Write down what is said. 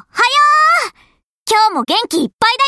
はよう今日も元気いっぱいだ